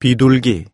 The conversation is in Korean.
비둘기